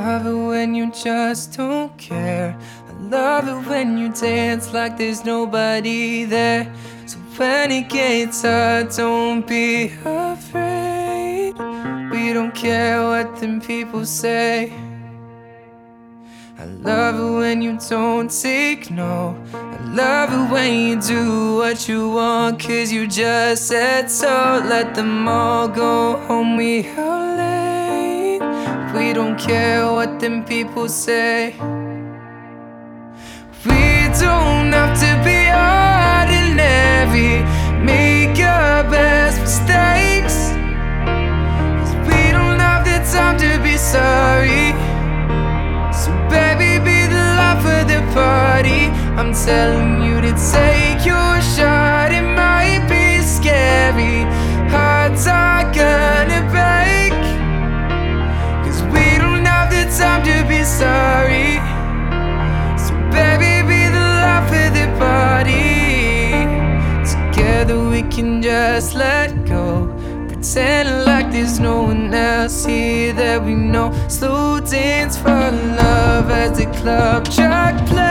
when you just don't care. I love it when you dance like there's nobody there. So when it gets hard, don't be afraid. We don't care what them people say. I love it when you don't take no. I love it when you do what you want, cause you just said so. Let them all go home, we are late. We don't care what them people say. We don't have to be ordinary. Make your best mistakes. Cause we don't have the time to be sorry. So, baby, be the life of the party. I'm telling you to take your just let go. Pretend like there's no one else here that we know. Slow dance for love as the club track plays.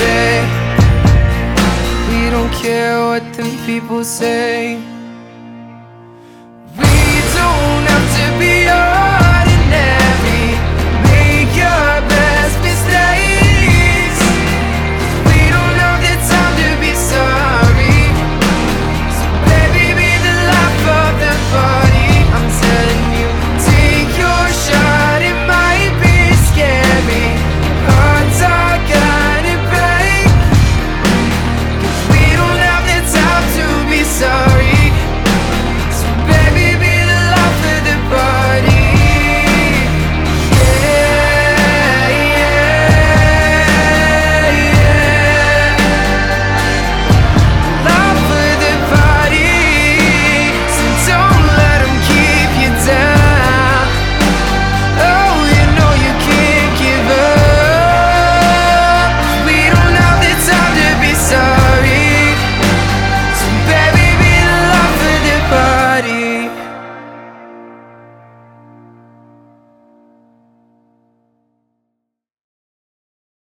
Say. We don't care what them people say.